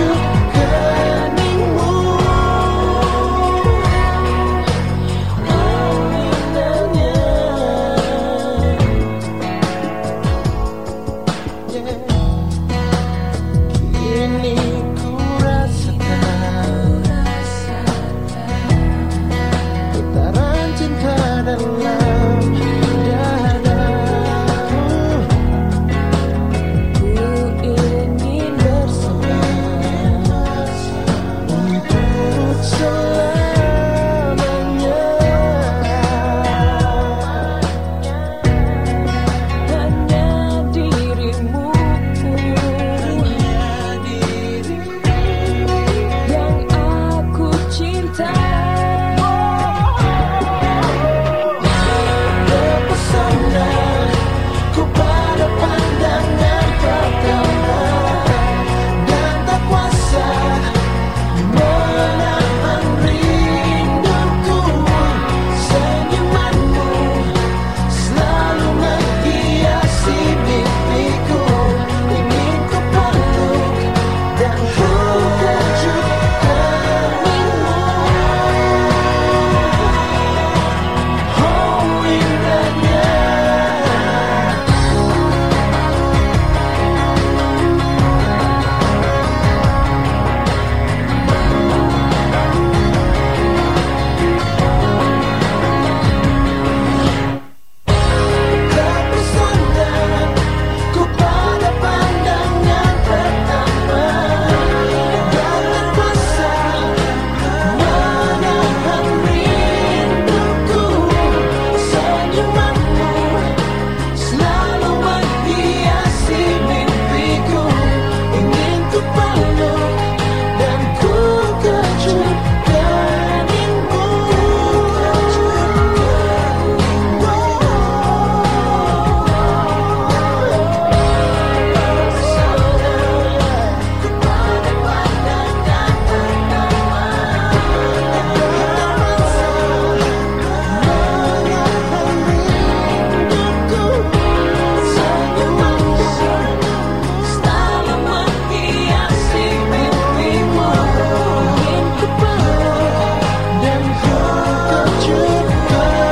you good.